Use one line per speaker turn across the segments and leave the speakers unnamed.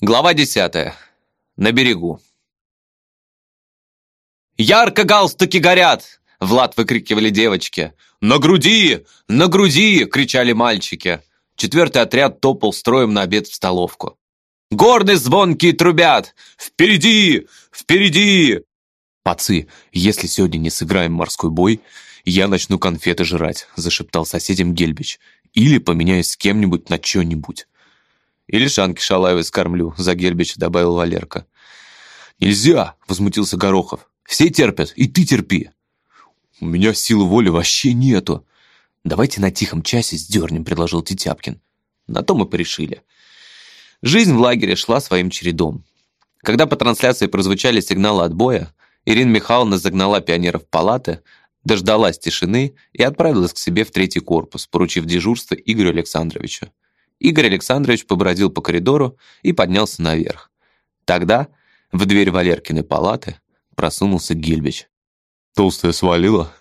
Глава десятая. На берегу. «Ярко галстуки горят!» — Влад выкрикивали девочки. «На груди! На груди!» — кричали мальчики. Четвертый отряд топал строем на обед в столовку. «Горны звонкие трубят! Впереди! Впереди!» «Пацы, если сегодня не сыграем морской бой, я начну конфеты жрать», — зашептал соседям Гельбич. «Или поменяюсь с кем-нибудь на что-нибудь». «Или шанки шалаевой скормлю», — за Гельбича добавил Валерка. «Нельзя!» — возмутился Горохов. «Все терпят, и ты терпи!» «У меня силы воли вообще нету!» «Давайте на тихом часе сдернем», — предложил Тетяпкин. На то мы порешили. Жизнь в лагере шла своим чередом. Когда по трансляции прозвучали сигналы отбоя, Ирина Михайловна загнала пионеров палаты, дождалась тишины и отправилась к себе в третий корпус, поручив дежурство Игорю Александровичу. Игорь Александрович побродил по коридору и поднялся наверх. Тогда в дверь Валеркиной палаты просунулся Гельбич. «Толстая свалила,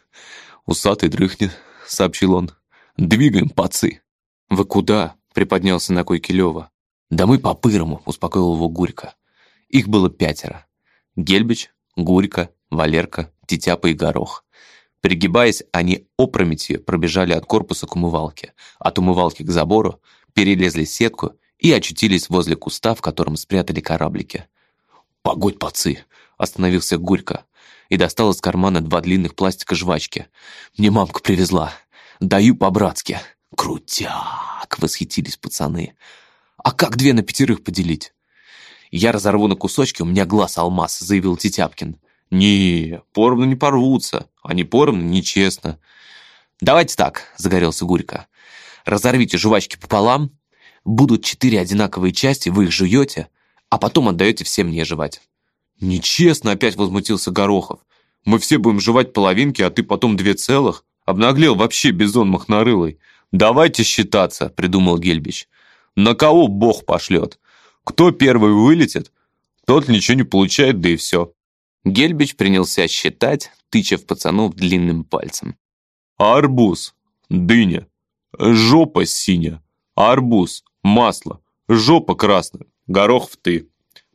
усатый дрыхнет», — сообщил он. «Двигаем, пацы!» «Вы куда?» — приподнялся на койке Лёва. «Да мы по-пырому», — успокоил его Гурька. Их было пятеро. Гельбич, Гурька, Валерка, Тетяпа и Горох. Пригибаясь, они опрометью пробежали от корпуса к умывалке, от умывалки к забору, перелезли сетку и очутились возле куста, в котором спрятали кораблики. «Погодь, пацы!» — остановился Гурька и достал из кармана два длинных пластика жвачки. «Мне мамка привезла. Даю по-братски». «Крутяк!» — восхитились пацаны. «А как две на пятерых поделить?» «Я разорву на кусочки, у меня глаз алмаз», — заявил Тетяпкин. «Не, поровну не порвутся, не поровну нечестно». «Давайте так», — загорелся Гурька. Разорвите жвачки пополам, будут четыре одинаковые части, вы их жуете, а потом отдаете всем мне жевать». «Нечестно!» — опять возмутился Горохов. «Мы все будем жевать половинки, а ты потом две целых. Обнаглел вообще бизон махнарылый. Давайте считаться!» — придумал Гельбич. «На кого Бог пошлет? Кто первый вылетит, тот ничего не получает, да и все». Гельбич принялся считать, тыча в пацанов длинным пальцем. «Арбуз, дыня, Жопа синяя, арбуз, масло, жопа красная, Горохов ты.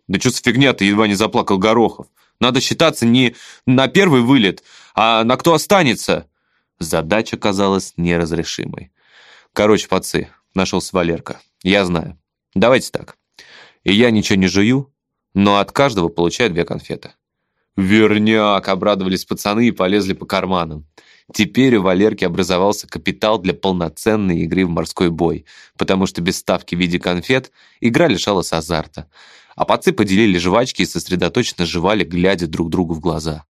Да что за фигня ты, едва не заплакал Горохов. Надо считаться не на первый вылет, а на кто останется. Задача казалась неразрешимой. Короче, пацы, нашелся Валерка. Я знаю. Давайте так. И я ничего не жую, но от каждого получаю две конфеты. «Верняк!» — обрадовались пацаны и полезли по карманам. Теперь у Валерки образовался капитал для полноценной игры в морской бой, потому что без ставки в виде конфет игра лишалась азарта. А пацы поделили жвачки и сосредоточенно жевали, глядя друг другу в глаза.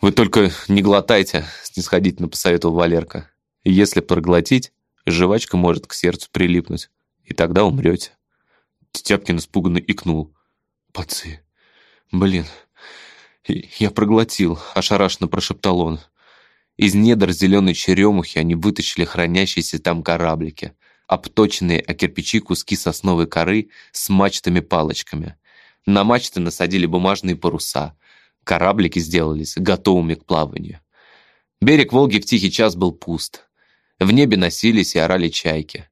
«Вы только не глотайте», — снисходительно посоветовал Валерка. «Если проглотить, жвачка может к сердцу прилипнуть, и тогда умрете». Тетяпкин испуганно икнул. «Пацы, блин, я проглотил», — ошарашенно прошептал он. Из недр зеленой черемухи они вытащили хранящиеся там кораблики, обточенные о кирпичи куски сосновой коры с мачтами-палочками. На мачты насадили бумажные паруса. Кораблики сделались готовыми к плаванию. Берег Волги в тихий час был пуст. В небе носились и орали чайки.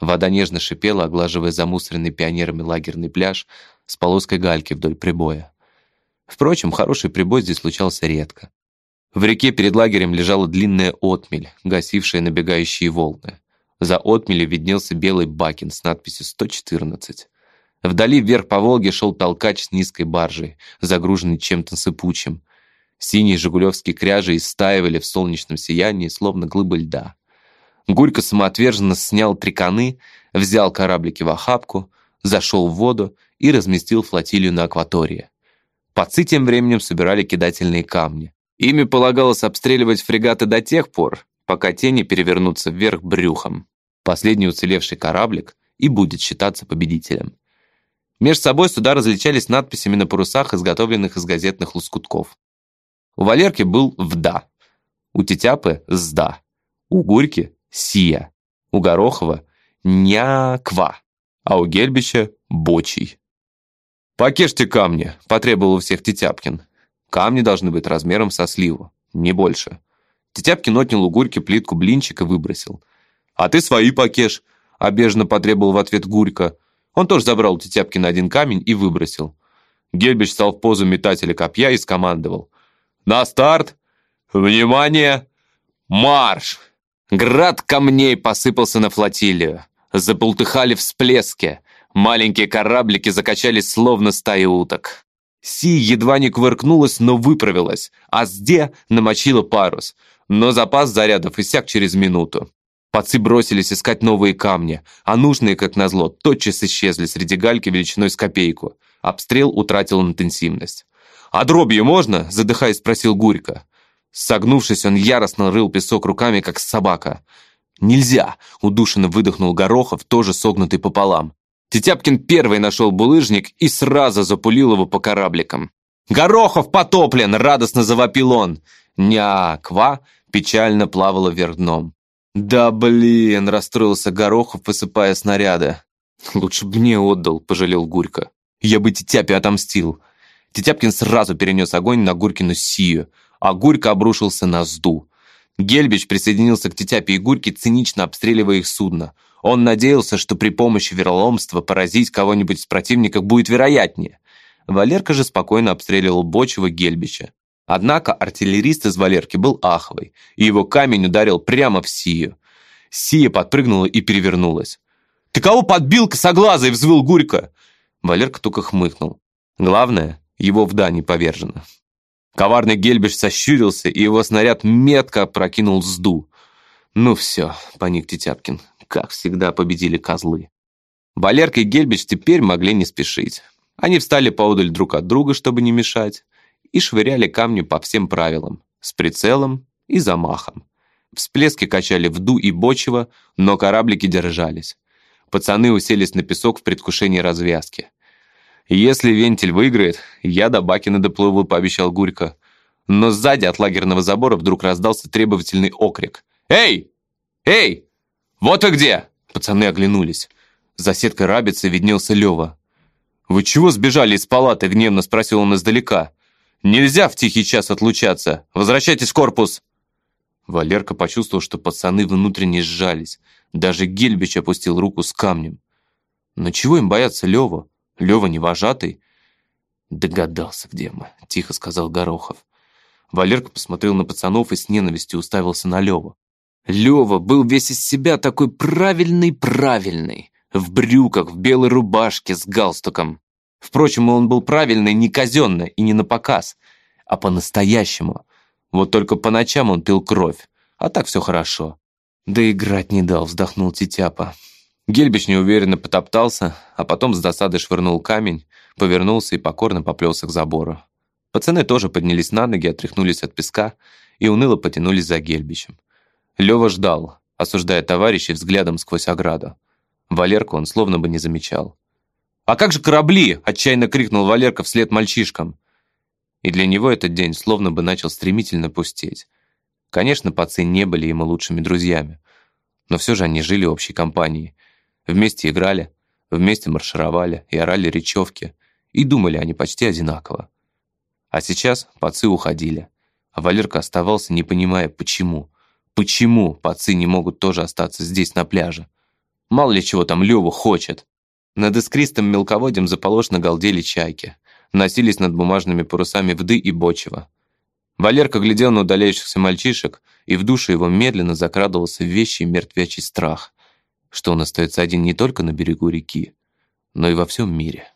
Вода нежно шипела, оглаживая замусоренный пионерами лагерный пляж с полоской гальки вдоль прибоя. Впрочем, хороший прибой здесь случался редко. В реке перед лагерем лежала длинная отмель, гасившая набегающие волны. За отмелью виднелся белый бакин с надписью «114». Вдали вверх по Волге шел толкач с низкой баржей, загруженный чем-то сыпучим. Синие жигулевские кряжи истаивали в солнечном сиянии, словно глыбы льда. Гурько самоотверженно снял триконы, взял кораблики в охапку, зашел в воду и разместил флотилию на акватории. Пацы тем временем собирали кидательные камни. Ими полагалось обстреливать фрегаты до тех пор, пока те не перевернутся вверх брюхом. Последний уцелевший кораблик и будет считаться победителем. Меж собой суда различались надписями на парусах, изготовленных из газетных лоскутков. У Валерки был «ВДА», у Тетяпы «СДА», у Гурьки «СИЯ», у Горохова «НЯКВА», а у Гельбича «БОЧИЙ». «Покешьте камни», — потребовал у всех Тетяпкин. Камни должны быть размером со сливу, не больше. Тетяпкин отнял у Гурьки плитку блинчик и выбросил. «А ты свои покеш», — обежно потребовал в ответ Гурька. Он тоже забрал у Тетяпкина один камень и выбросил. Гельбич стал в позу метателя копья и скомандовал. «На старт! Внимание! Марш!» Град камней посыпался на флотилию. Заполтыхали всплески. Маленькие кораблики закачались словно стаи уток. Си едва не кувыркнулась, но выправилась, а Сде намочила парус. Но запас зарядов иссяк через минуту. Пацы бросились искать новые камни, а нужные, как назло, тотчас исчезли среди гальки величиной с копейку. Обстрел утратил интенсивность. «А дробью можно?» – задыхаясь, спросил Гурько. Согнувшись, он яростно рыл песок руками, как собака. «Нельзя!» – удушенно выдохнул Горохов, тоже согнутый пополам. Тетяпкин первый нашел булыжник и сразу запулил его по корабликам. «Горохов потоплен!» – радостно завопил он. Няква печально плавала вверх дном. «Да блин!» – расстроился Горохов, высыпая снаряды. «Лучше бы мне отдал», – пожалел Гурько. «Я бы Тетяпе отомстил». Тетяпкин сразу перенес огонь на Гурькину Сию, а Гурько обрушился на Сду. Гельбич присоединился к Тетяпе и Гурьке, цинично обстреливая их судно. Он надеялся, что при помощи вероломства поразить кого-нибудь из противников будет вероятнее. Валерка же спокойно обстреливал Бочева Гельбича. Однако артиллерист из Валерки был аховый, и его камень ударил прямо в Сию. Сия подпрыгнула и перевернулась. «Ты кого подбил, косоглазый?» – взвыл Гурько. Валерка только хмыкнул. Главное, его вда не повержена. Коварный Гельбиш сощурился, и его снаряд метко опрокинул сду. «Ну все», — поник Тетяпкин, — «как всегда победили козлы». Валерка и Гельбич теперь могли не спешить. Они встали поодаль друг от друга, чтобы не мешать, и швыряли камни по всем правилам, с прицелом и замахом. Всплески качали вду и бочево, но кораблики держались. Пацаны уселись на песок в предвкушении развязки. «Если вентиль выиграет, я до Бакина доплыву», — пообещал Гурько. Но сзади от лагерного забора вдруг раздался требовательный окрик. «Эй! Эй! Вот вы где!» Пацаны оглянулись. За сеткой рабицы виднелся Лева. «Вы чего сбежали из палаты?» — гневно спросил он издалека. «Нельзя в тихий час отлучаться! Возвращайтесь в корпус!» Валерка почувствовал, что пацаны внутренне сжались. Даже Гельбич опустил руку с камнем. Но чего им бояться Леву? Лева не вожатый?» «Догадался, где мы», — тихо сказал Горохов. Валерка посмотрел на пацанов и с ненавистью уставился на Леву. Лева был весь из себя такой правильный-правильный, в брюках, в белой рубашке, с галстуком. Впрочем, он был правильный не казенно и не на показ, а по-настоящему. Вот только по ночам он пил кровь, а так все хорошо. «Да играть не дал», — вздохнул Титяпа. Гельбич неуверенно потоптался, а потом с досадой швырнул камень, повернулся и покорно поплелся к забору. Пацаны тоже поднялись на ноги, отряхнулись от песка и уныло потянулись за Гельбичем. Лёва ждал, осуждая товарищей взглядом сквозь ограду. Валерку он словно бы не замечал. «А как же корабли?» – отчаянно крикнул Валерка вслед мальчишкам. И для него этот день словно бы начал стремительно пустеть. Конечно, пацы не были ему лучшими друзьями, но все же они жили общей компанией – Вместе играли, вместе маршировали и орали речевки, и думали они почти одинаково. А сейчас пацы уходили, а Валерка оставался, не понимая, почему. Почему пацы не могут тоже остаться здесь, на пляже? Мало ли чего там Лёва хочет. Над искристым мелководьем заполошно галдели чайки. Носились над бумажными парусами вды и бочева. Валерка глядел на удаляющихся мальчишек, и в душе его медленно закрадывался вещий мертвячий страх что он остается один не только на берегу реки, но и во всем мире.